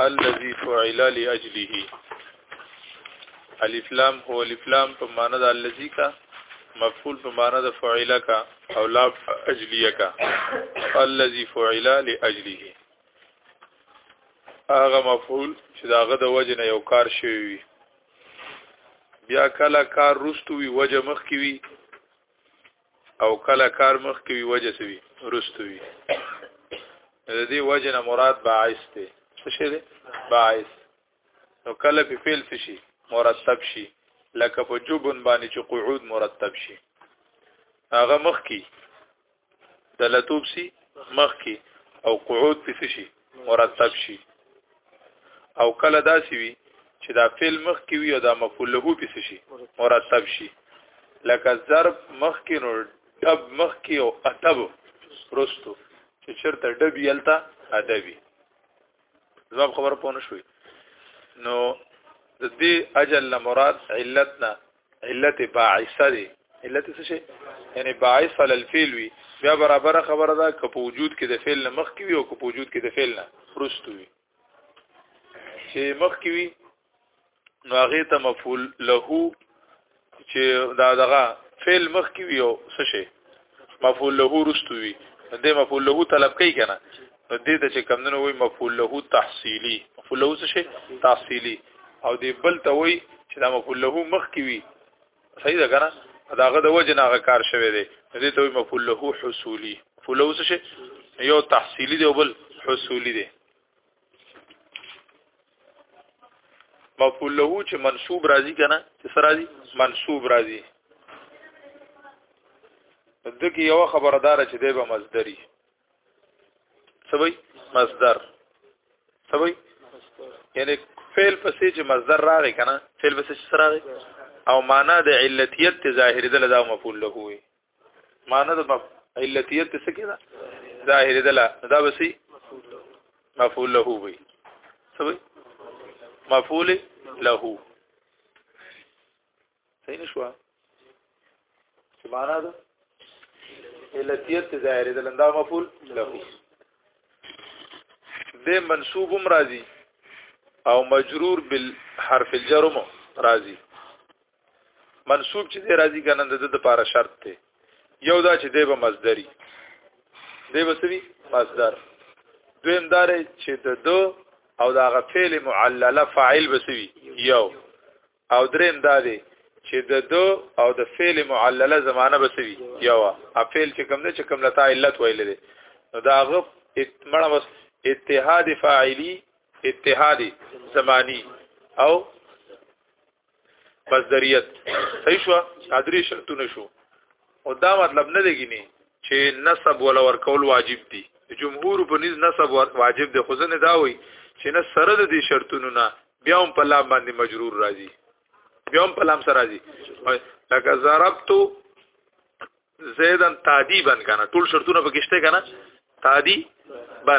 الذي فعل لاجله الف لام هو الف لام په معنا د الذي کا مفعول په معنا د فعل کا او لا اجلیه کا الذي فعل لاجله هغه مفعول چې داغه د وجه نه یو کار شوی وي بیا کله کار رستوي وجه مخ کی وي او کله کار مخ کې وی وجه سوي رستوي د دې وجه نه مراد باعث دی څه شي دی باعث نو کله په فعل څه شي مرتب شي لکه په جبن باندې چې قعود مرتب شي هغه مخ کې د لتوب سي مخ کې او قعود په څه شي مرتب شي او کله داسي وي چې دا فعل مخ کې وي او دا مفعول له پس شي مرتب شي لکه ضرب مخ کې نو ډب مخ کې او اتب رستو چې چرته ډب یلتا ادبي زما خبر پونه شوي نو د دې اجل نه مراد علت نه علت باعثه دی علت څه شي یعنی باعث علی الفعل وی بیا برابر خبره ده که په وجود کې د فعل نه مخ کې وي او که په وجود کې د فعل نه پرست وي چې مخ کې وي نو هغه ته مفعول له چې دا دغه فعل مخ کې وي او څه شي مفعول له رستوي دې مفعول له طلب کوي کنه دې ته چې کمندونو وي مفعول له تحصیلی مفعول له څه شي تحصیلی او دې بل ته وي چې دا مفعول له مخ کی وي صحیح ده کنه داغه د وجه نه کار شوی دی دې ته وي مفعول له حصولی مفعول له څه شي یو تحصیلی دی او بل حصولی دی مفعول له چې منصوب راځي کنه چې سره راځي منصوب راځي دغه یو خبردار چې دی به مصدری سبي مصدر سبي یعنی فعل پسې چې مصدر راغی کنه فعل پسې چې سره راغی او معنا د علتیت ظاهری دل دا مفعول له وي معنی د علتیت څه کې ده ظاهر ده لا دا بسي مفعول له وي سوي مفعول له صحیح نشو چې معنا ده علتیت ظاهر ده لندا مفعول له د منصوب هم راځي او مجرور بالحرف الجر هم راځي منصوب چې دی راځي کنه د د لپاره شرط دی یو دا چې دی به مصدری دی به سوي مصدر دویم دار چې د دو او دا غ فعل معلله فاعل به سوي یو او دریم دا دی چې د دو او د فعل معلله زمانہ به سوي یو ا فعل چې کوم دی چې کوم لتا علت ویل دی نو دا غ اتمړه بس اتحاد فاعلی اتحاد زمانی او مصدریت صحیح شو قادری شرطونه شو او دا مطلب نه دیګنی چې نسب ولا ورکول واجب دي جمهور په نس نسب واجب دي خو ځنه دا وي چې نه سره د دې شرطونو نه بیا هم په لام باندې مجرور راځي بیا هم په لام سره راځي لکه ضربت زیدن تعدیبا کنه ټول شرطونه پکشته کنه تعدیبا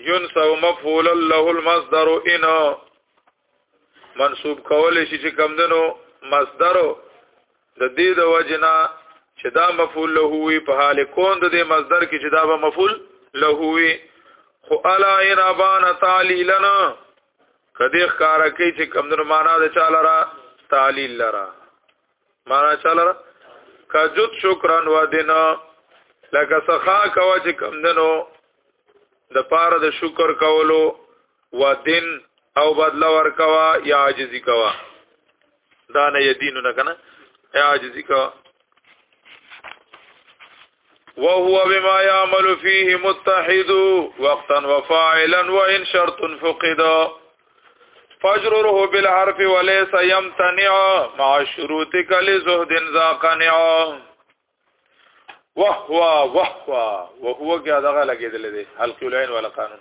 ينسو مفعول له المصدر ان منصوب کول شي چې کم دنو مصدر د دې د وجنا چې دا مفعول له وي په حال کون د دې مصدر کې چې دا به مفعول له وي خو الا ان ابان تعلیلنا کدی ښکارا کوي چې کمندونو معنا د چاله را تعلیل لرا معنا چاله را کجوت شکران و دینا لکه سخا کوا چې کم دنو د پاره د شکر کولو و دین او بدلا ور کوا یا عاجزی کوا دا نه یدینو نه کنه یا عاجزی کوا وهو بما يعمل فيه متحد وقتا وفاعلا وان شرط فقد فجره بالحرف وليس يمتنع مع شروطك لزهد ذا قنع وهو وهو وهو کیا دغه لګیدل دي حلقې العين ولا قانون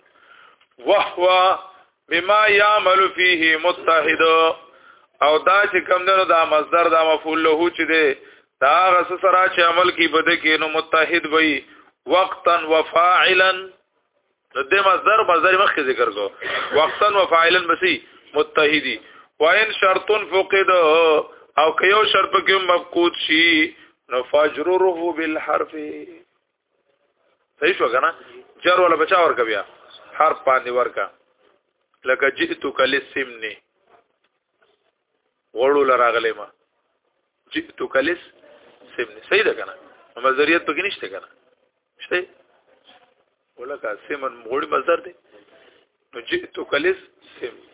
وهو بما يعمل فيه متحد او دا چې کم دنو دا مصدر دا مفعول له چې دی دا غس سره چې عمل کی بده کې نو متحد وي وقتا وفاعلا نو د مصدر مصدر مخکې ذکر کو وقتا وفاعلا بسی متحدی وان شرط فقد او که یو شرط کې مفقود شي نو فاجرره بالحرف صحیح شو کنه جر ولا بچا ورکا بیا حرف باندې ورکا لکه جئت کل سمنی وړو لراغلې ما جئت کل سمنی صحیح ده کنه مزریت پکې نشته کنه شته ولکه سمن مغوړي مصدر دی نو جئت کل سمنی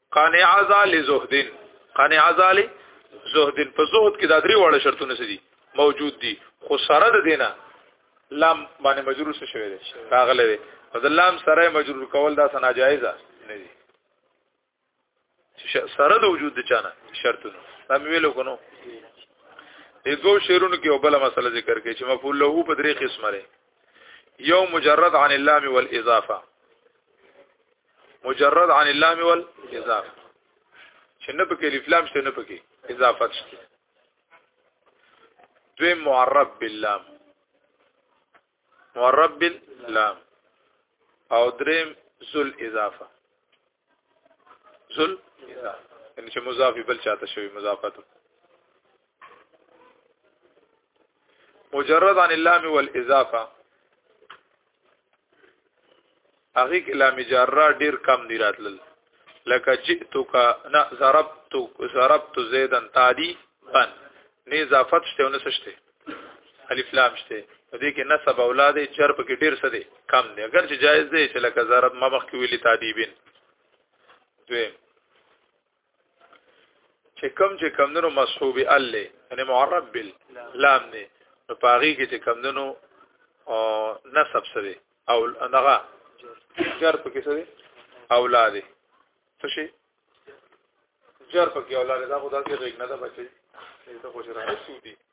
قانع ازال زهدن قانع ازال زهدن په زهد کې دا درې واړه شرطونه سدي موجود دي خو سره د دینه لام باندې مجرور څه شوی دی راغله دی په د لام سره مجرور کول دا سنا جایزه نه دي سره د وجود د چانه شرطونه دا ویلو کو نو دې دوه شعرونو کې وبله مسله ذکر کړي چې مفعول له په درې قسمه لري یو مجرد عن اللام والاضافه مجرد عن اللام والاضافه چې نه پکې الف لام شته نه پکې اضافت شته دوی معرب باللام معرب باللام او دریم ذل اضافه ذل اضافه ان چې مضاف بل چاته شوی مضافت مجرد عن اللام والاضافه هغه کې لام جره ډیر کم دی راتلل لکه جئتک نه ضربت ضربت زیدا تعدی بن نه اضافت شته ونه سشته الف لام شته دې کې نسب اولاد جر په کې ډیر څه دی کم دی اگر چې جایز دی چې لکه ضرب مبخ کې ویلی تعدی بن دوی چې کم چې کم دنو مصحوب ال یعنی معرب بال لام نه نو پاغي کې چې کم دنو نسب سره او دغه جر په کې سره اولاده څه شي جر په کې اولاده دا خدای کې غږ نه ده بچي ته خو شرایط سودي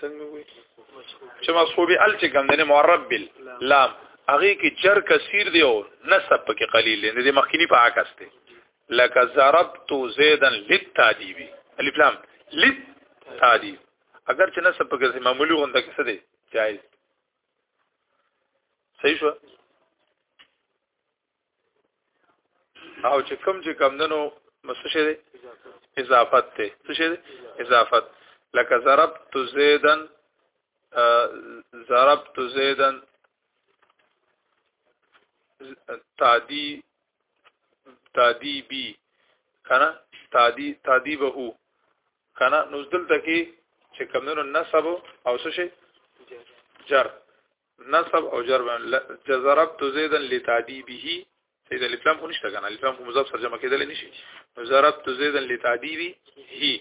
څنګه وي چې مصحوب ال چې کوم دی معرب بال لام هغه کې جر کثیر دی او نسب پکې قلیل دی د مخکینی په عکس دی لکه ضربت زیدا للتادیب الف لام للتادیب اگر چې نسب پکې معمولی غونډه کې څه دی جائز صحیح شو او چې کم چې کم دنو مسشه دي اضافت ته څه شي اضافت لکه ضربت زیدن ضربت زیدن تعدی تعدی بی کنه تعدی تعدی به کنه نو دلته کې چې کمونو نسب او څه شي جر نصب او جر جزربت زیدن لتعذيبه سید الف لام نشته کنه الف لام کوم مضاف سره جمع کېدل نشي ضربت زیدن لتعذيبه هي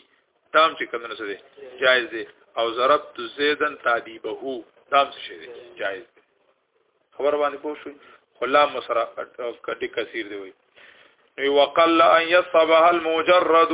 تام چې کوم نه څه دي جائز دي او ضربت زیدن تعذيبه تام څه دي جائز دي خبر باندې پوه شو خلا مسرا کډي کثیر دی وي وقل ان يصبها المجرد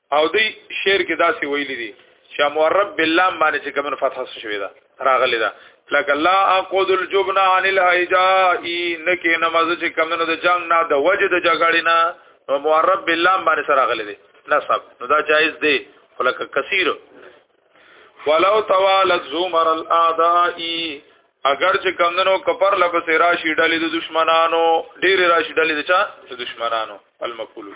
او دی شعر کې داسې ویلي دي چې مورب باللام باندې چې کوم فتحه شوې ده راغلي ده لك لا اقود الجبن عن الهجاء نکې نماز چې کوم نه د جنگ نه د وجه د جګړې نه نو مورب باللام باندې سره راغلي دي نصب نو دا جایز دی ولک کثیر ولو توالت زمر الاعداء اگر چې کمندنو کپر لپس راشي ډلې د دشمنانو ډېر راشي ډلې د چا د دشمنانو المقول